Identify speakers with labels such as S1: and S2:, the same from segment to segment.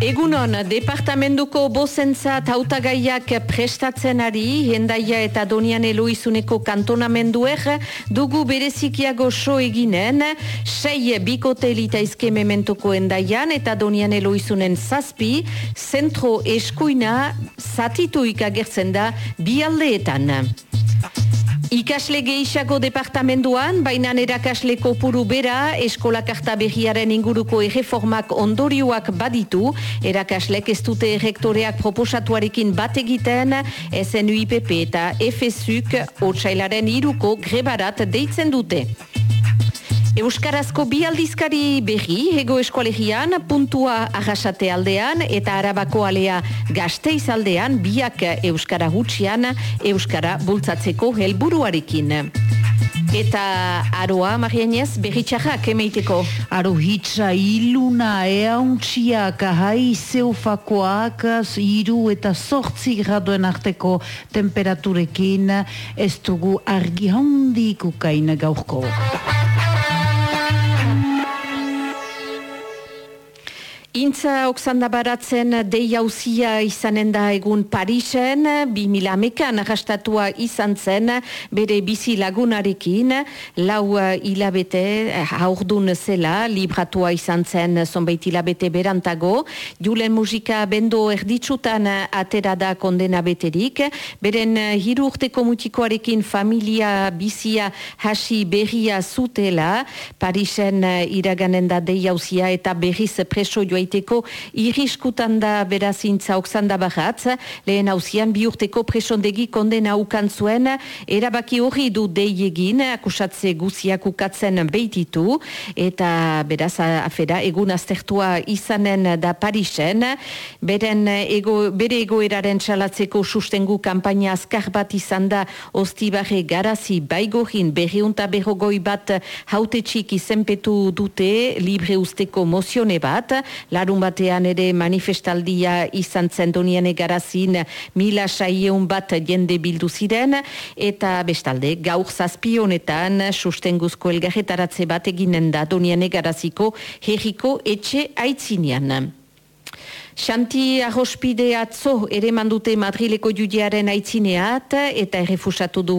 S1: Egunon, departamentuko bozentzat hautagaiak prestatzen ari, hendaia eta donian eloizuneko kantonamenduek dugu berezikiago so eginen, sei bikote elitaizke mementoko hendaian eta donian eloizunen zazpi, zentro eskuina zatituik agertzen da bi aldeetan. Ikasle gehiago departamenduan, baina erakasle kopuru bera, eskola karta behiaren inguruko erreformak ondorioak baditu, erakaslek ez dute rektoreak proposatuarekin bat egiten, SNUIPP eta FSUK otsailaren iruko grebarat deitzen dute. Euskarazko bi aldizkari berri, hego eskolegian, puntua arrasate aldean eta arabako alea gazteiz aldean, biak Euskara hutsian, Euskara bultzatzeko helburuarekin. Eta aroa, Marianez, berritxarrak emeiteko?
S2: Aro hitza iluna eauntziak ahai zeufakoak iru eta sortzi graduen arteko temperaturekin ez dugu argi handik ukain gaurko.
S1: Intza oksanda baratzen dei hauzia izanen da egun Parisen, bi mila mekan arrastatua izan zen bere bizi lagunarekin, lau hilabete haurdun zela, libratua izan zen zonbait hilabete berantago, julen musika bendo erditsutan atera da kondena beterik, beren hiru urteko mutikoarekin familia bizia hasi berria zutela, Parisen iraganen da dei hauzia eta berriz preso joa joaiteko iriskutan da berazintza oksan da bahatz, lehen hauzian bi urteko presondegi kondena ukan zuen, erabaki hori du deiegin, akusatze guziak ukatzen beititu, eta beraz afera egun aztertua izanen da Parisen, beren ego, bere egoeraren txalatzeko sustengu kampaina azkar bat izan da ostibarre garazi baigorin berriunta berrogoi bat haute txik izenpetu dute libre usteko mozione bat, larun batean ere manifestaldia izan zen donian egarazin mila saieun bat jende bildu ziren eta bestalde gaur zazpionetan sustenguzko elgarretaratze bat eginen da donian egaraziko herriko etxe aitzinean. Xanti arrospide atzo ere mandute Madrileko judiaren aitzineat eta errefusatu du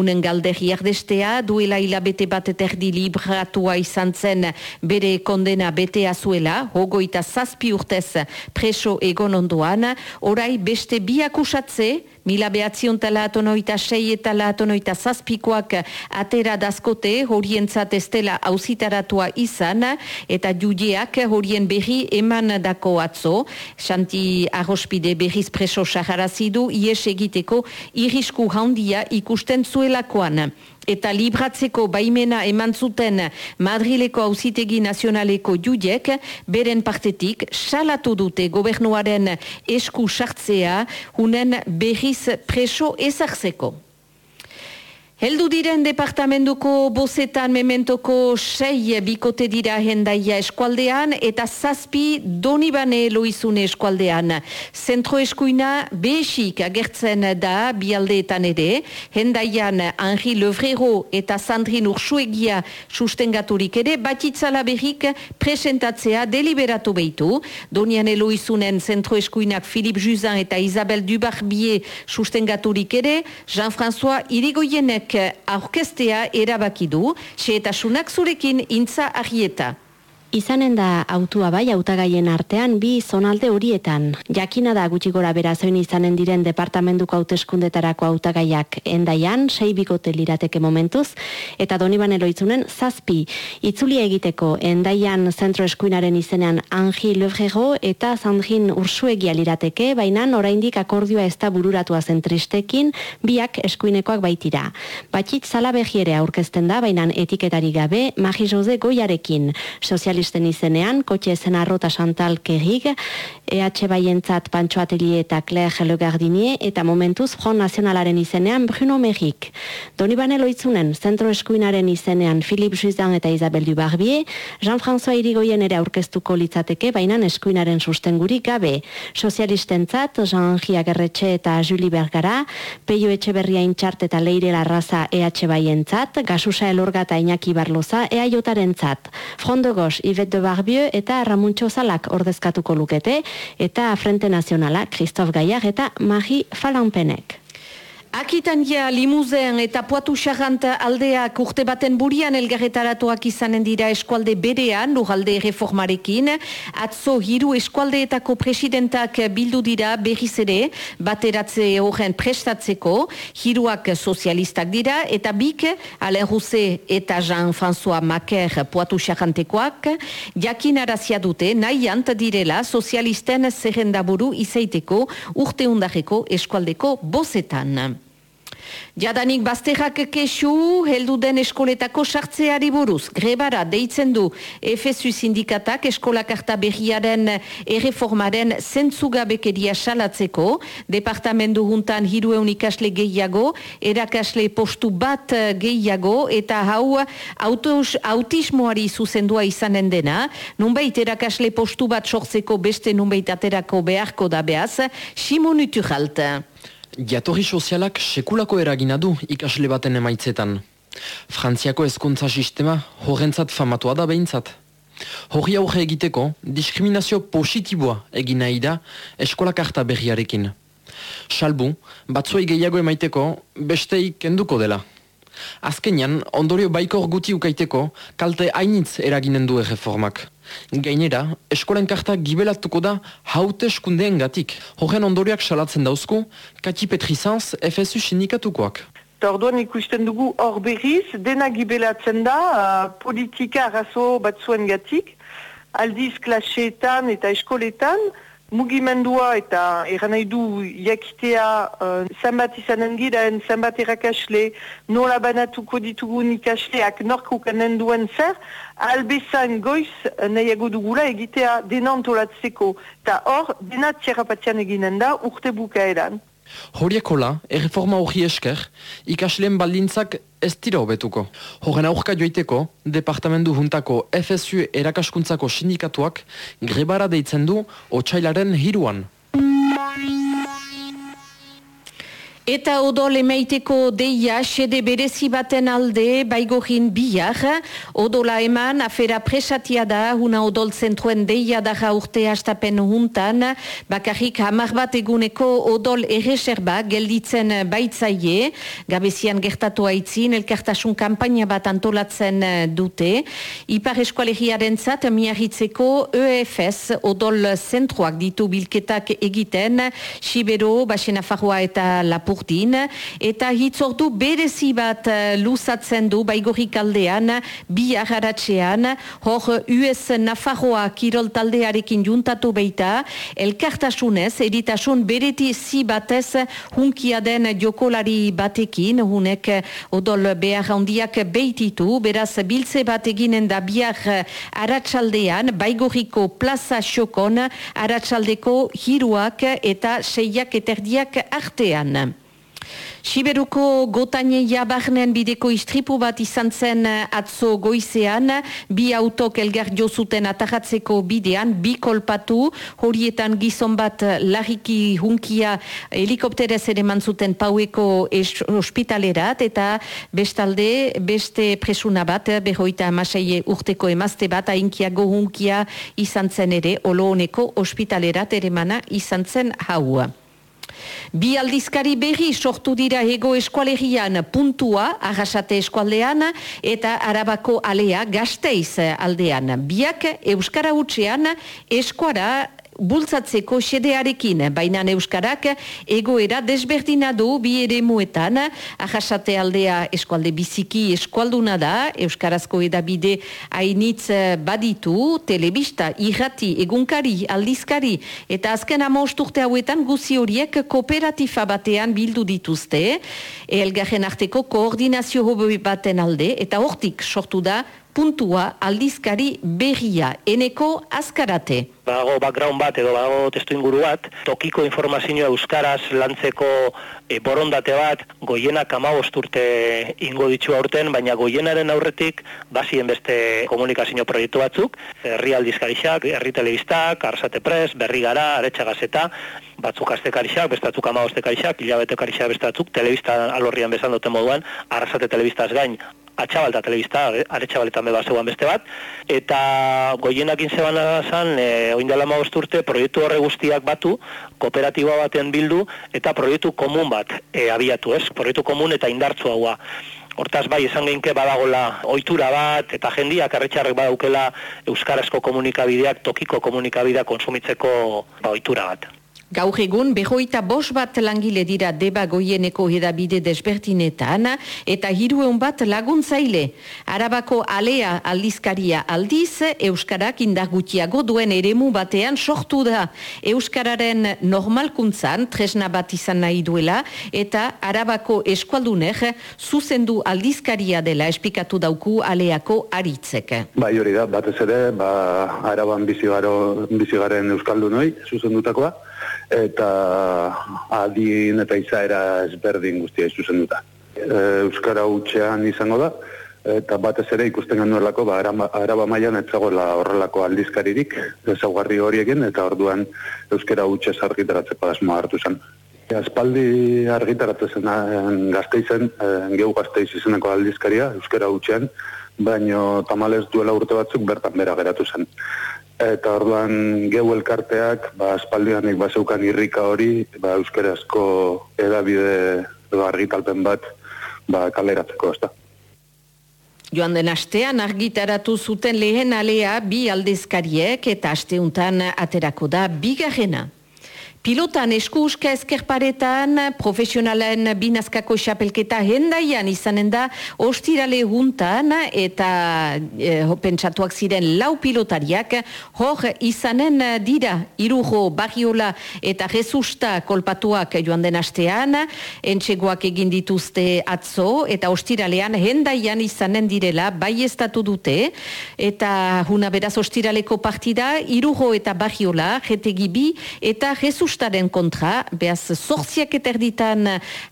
S1: unen galder jardestea duela hilabete bat eterdi libratua izan zen bere kondena bete azuela, hogoita zazpi urtez preso egon ondoan, orai beste bi akusatze, Mila behatzion tala atonoita sei eta la atonoita zazpikoak atera dazkote horientzat estela hausitaratua izan eta judiak horien berri eman dako atzo. Xanti arrospide berriz preso saharazidu ies egiteko irisku handia ikusten zuelakoan eta libratzeko baimena eman zuten Madrileko hauzitegi nazionaleko judek, beren partetik salatu dute gobernuaren esku sartzea, hunen berriz preso ezartzeko. Heldu diren departamentuko bozetan mementoko sei bikote dira hendaia eskualdean eta zazpi donibane loizune eskualdean. Zentro eskuina behesik agertzen da bialdeetan ere, hendaian Henri Levrero eta Sandrin Ursuegia sustengaturik ere, batitzala berrik presentatzea deliberatu behitu. Donian eloizunen zentro eskuinak Philippe Juzan eta Isabel Dubarbier sustengaturik ere, Jean-François Irigoyenek aurkestea erabaki du, xeetasunak zurekin intza ahieta.
S3: Izanen da autua bai hautagaien artean bi zonalde horietan. Jakina da gutxi gora bera zoin izanen diren departamentuko hauteskundetarako hautagaiak endaian, sei bikote lirateke momentuz, eta doni eloitzunen zazpi. Itzuli egiteko endaian zentro eskuinaren izenean Angi Levrero eta Sandrin Ursuegia lirateke, baina oraindik akordioa ez da bururatua zentristekin, biak eskuinekoak baitira. Batxit zala aurkezten da, baina etiketari gabe, Magi Jose Goiarekin, sozial sozialisten izenean, kotxe ezen arrota santal kerrig, EH Baientzat Pantxo Atelier eta Claire Le Gardinier, eta momentuz Front Nazionalaren izenean Bruno Merrik. Doni banelo itzunen, Zentro Eskuinaren izenean Philippe Juizan eta Isabel Dubarbier, Jean-François Irigoyen ere aurkeztuko litzateke, baina eskuinaren sustengurik gabe. Sozialistentzat, Jean-Henri Agerretxe eta Julie Bergara, Peio Etxeberria Intxart eta Leire Larraza EH Baientzat, Gasusa Elorga eta Iñaki Barloza EA Jotaren zat. Front de Barbieu eta Ramuntxo Zalak ordezkatuko lukete, eta Frente Nazionala, Christophe Gaiar eta Marie Falanpenek.
S1: Akitan ja limuzen eta poatu xarrant aldeak urte baten burian elgarretaratuak izanen dira eskualde berean, lujalde reformarekin. Atzo hiru eskualdeetako presidentak bildu dira berriz ere, bateratze horren prestatzeko, hiruak sozialistak dira, eta bik, Alain Rousset eta Jean-François Maker poatu xarrantekoak, jakin arazia dute, nahiant direla sozialisten zerrendaburu izaiteko urte undareko eskualdeko bozetan. Jadanik bazterrak kesu, heldu den eskoletako sartzeari buruz. Grebara, deitzen du FSU sindikatak eskolakarta berriaren erreformaren zentzugabekeria salatzeko. Departamendu juntan hiru ikasle gehiago, erakasle postu bat gehiago, eta hau autos, autismoari zuzendua izanen dena. Nunbait erakasle postu bat sortzeko beste nunbait aterako beharko da behaz, Simon Uturalt.
S4: Jatorri sozialak sekulako eragina du ikasle baten emaitzetan. Frantziako ezkuntza sistema horrentzat famatua da behintzat. Horri aurre egiteko, diskriminazio positiboa egina da eskola karta berriarekin. Salbu, batzuei gehiago emaiteko, besteik kenduko dela. Azkenean, ondorio baikor guti ukaiteko, kalte hainitz eraginen du erreformak. Gainera, eskolen karta gibelatuko da haute eskundeen gatik. Horren ondoriak salatzen dauzku, Kati Petrizanz, FSU sindikatukoak.
S5: Orduan ikusten dugu hor berriz, dena gibelatzen da uh, politika arrazo batzuen gatik, aldiz klaseetan eta eskoletan, mugimendua eta eran nahi du jakitea uh, zenbat izanen giren, zenbat erakasle, nola banatuko ditugun ikasleak norkukanen duen zer, albezan goiz nahiago dugula egitea denantolatzeko. Eta hor, denat txerrapatzean eginen da urte bukaeran.
S4: Horiakola, erreforma hori esker, ikasleen baldintzak ez dira hobetuko. Horren aurka joiteko, departamendu juntako FSU erakaskuntzako sindikatuak grebara deitzen du otxailaren hiruan.
S1: Eta odol emeiteko deia sede berezi baten alde baigorin biar. Odola eman afera presatia da, una odol zentruen deia daga urte hastapen juntan. Bakarrik hamar bat eguneko odol erreserba gelditzen baitzaie. Gabezian gertatu haitzin, elkartasun kampaina bat antolatzen dute. Ipar eskualegiaren zat, miarritzeko EFS odol zentruak ditu bilketak egiten. Sibero, Basena Farroa eta Lapur urtin, eta hitzordu berezi bat uh, luzatzen du baigorrik aldean, bi aharatzean, hor US Nafarroa kirol taldearekin juntatu beita, elkartasunez, eritasun bereti zi batez hunkia den jokolari batekin, hunek odol behar handiak beititu, beraz biltze bat eginen da biak aratsaldean, baigorriko plaza xokon, aratsaldeko hiruak eta seiak eterdiak artean. Siberuko gotaine jabarnen bideko istripu bat izan zen eh, atzo goizean, bi autok elgar jozuten atajatzeko bidean, bi kolpatu, horietan gizon bat lariki hunkia helikopterez ere mantzuten paueko ospitalerat, eta bestalde, beste presuna bat, behoita amaseie urteko emazte bat, hainkiago hunkia izan zen ere, olo honeko ospitalerat ere mana izan zen haua. Bi aldizkari berri sortu dira ego eskualerian puntua, arrasate eskualdean, eta arabako alea gazteiz aldean. Biak Euskara utxean eskuara bultzatzeko xedearekin, baina euskarak egoera desberdina du bi ere muetan, ahasate aldea eskualde biziki eskualduna da, euskarazko edabide hainitz baditu, telebista, irrati, egunkari, aldizkari, eta azken amosturte hauetan guzi horiek kooperatifa batean bildu dituzte, elgarren arteko koordinazio hobi baten alde, eta hortik sortu da puntua aldizkari berria, eneko azkarate.
S6: Bago background bat edo bago testu inguru bat, tokiko informazioa euskaraz lantzeko e, borondate bat, goiena kamabosturte ingo ditu aurten, baina goienaren aurretik bazien beste komunikazio proiektu batzuk, herri aldizkarixak, herri telebistak, arsate pres, berri gara, aretsa gazeta, batzuk astekarixak, bestatzuk amabostekarixak, hilabete karixak bestatzuk, telebista alorrian bezan duten moduan, arrasate telebistaz gain, atxabalta telebista, eh, aretxabaletan beba zeuan beste bat, eta goienakin zeban zan, e, oindala urte, proiektu horre guztiak batu, kooperatiba baten bildu, eta proiektu komun bat e, abiatu, ez? Proiektu komun eta indartzu haua. Hortaz bai, esan geinke badagola ohitura bat, eta jendiak arretxarrek badaukela Euskarazko komunikabideak, tokiko komunikabideak konsumitzeko ba, ohitura bat.
S1: Gaur egun, behoita bos bat langile dira deba goieneko edabide desbertinetan eta hirueun bat laguntzaile. Arabako alea aldizkaria aldiz, Euskarak indagutiago duen eremu batean sortu da. Euskararen normalkuntzan tresna bat izan nahi duela eta Arabako eskualdunek zuzendu aldizkaria dela espikatu dauku aleako aritzek.
S7: Bai hori da, batez ere, ba, Araban bizigaren Euskaldunoi zuzendutakoa eta adin eta izaera ezberdin guztia izuzen duta. E, Euskara utxean izango da, eta batez ere ikusten genuelako, ba, araba mailan etzagoela horrelako aldizkaririk, ezaugarri horiekin, eta orduan Euskara utxe argitaratzeko asmoa hartu zen. Aspaldi argitaratzen gazteizen, e, gehu gazteiz izeneko aldizkaria, Euskara utxean, baino tamalez duela urte batzuk bertan bera geratu zen eta orduan geu elkarteak ba aspaldianik baseukan irrika hori ba euskarazko edabide edo argitalpen bat ba kaleratzeko ezta
S1: Joan den astean argitaratu zuten lehen alea bi aldezkariek eta asteuntan aterako da bigarrena. Pilotan eskuuska ezkerparetan profesionalen binazkako xapelketa hendaian izanen da ostirale juntan eta e, pentsatuak ziren lau pilotariak. Hor izanen dira irujo barriola eta jesusta kolpatuak joan den astean. Entxegoak egin dituzte atzo eta ostiralean hendaian izanen direla bai estatu dute. Eta huna beraz ostiraleko partida irujo eta barriola jetegibi eta jesus justaren kontra, behaz zorziak eterditan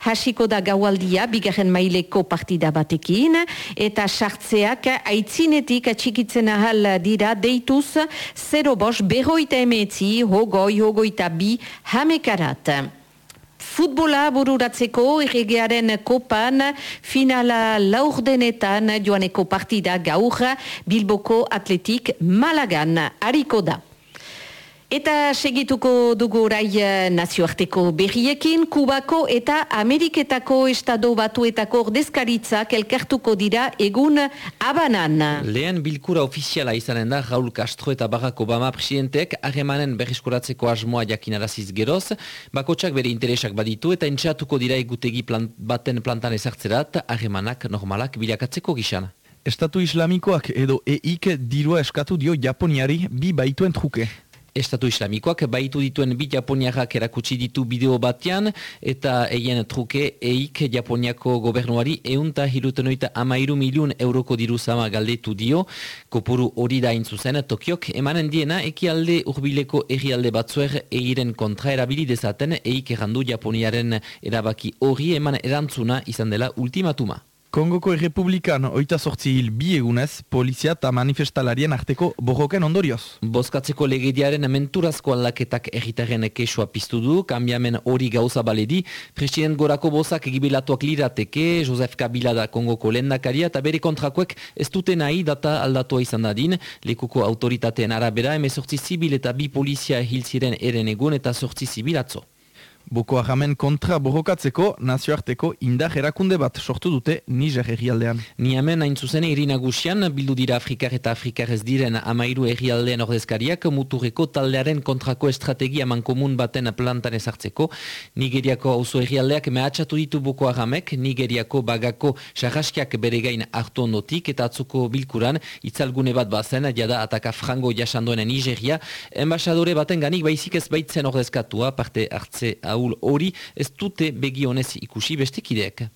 S1: hasiko da gaualdia, bigarren maileko partida batekin, eta sartzeak aitzinetik atxikitzen ahal dira deituz 0 bos berroita emetzi, hogoi, hogoita bi, hamekarat. Futbola bururatzeko erregearen kopan finala laurdenetan joaneko partida gaur Bilboko Atletik Malagan hariko da. Eta segituko dugu orai eh, nazioarteko berriekin, Kubako eta Ameriketako estado batuetako ordezkaritzak elkartuko dira egun abanan.
S4: Lehen bilkura ofiziala izanen da Raul Castro eta Barack Obama presidentek harremanen berrizkuratzeko asmoa jakinaraziz geroz, bakotsak bere interesak baditu eta entxeatuko dira egutegi baten plantan ezartzerat harremanak normalak bilakatzeko gizan.
S8: Estatu islamikoak edo EIK dirua eskatu dio Japoniari bi baituen truke.
S4: Estatu Islamikoak baitu dituen bi Japoniarrak erakutsi ditu bideo batean eta eien truke eik Japoniako gobernuari eunta hirutenoita amairu miliun euroko diru zama galdetu dio kopuru hori da intzuzen Tokiok emanen diena ekialde urbileko errialde batzuer eiren kontra erabili dezaten eik errandu Japoniaren erabaki hori eman erantzuna izan dela ultimatuma.
S8: Kongoko Errepublikan oita sortzi hil bi egunez, polizia eta manifestalarien arteko borroken ondorioz.
S4: Bozkatzeko legediaren menturazko aldaketak erritaren kesua piztu du, kambiamen hori gauza baledi, president gorako bozak egibilatuak lirateke, Josef Kabila da Kongoko lendakaria eta bere kontrakoek ez dute nahi data aldatua izan dadin, lekuko autoritateen arabera, eme sortzi zibil eta bi polizia hil ziren eren egun eta sortzi zibil atzo.
S8: Boko Haramen kontra borrokatzeko nazioarteko indar erakunde bat sortu dute Niger herrialdean.
S4: Ni hemen hain zuzen irinagusian bildu dira Afrikar eta Afrikar ez diren amairu herrialdean ordezkariak muturreko taldearen kontrako estrategia mankomun baten plantan ezartzeko. Nigeriako auzo herrialdeak mehatxatu ditu Boko Haramek, Nigeriako bagako sarraskiak bere gain hartu ondotik eta atzuko bilkuran itzalgune bat bazen, jada ataka frango jasandoen Nigeria, enbasadore baten ganik baizik ez baitzen ordezkatua parte hartze hau hori ez dute begionez ikusi bestekideak.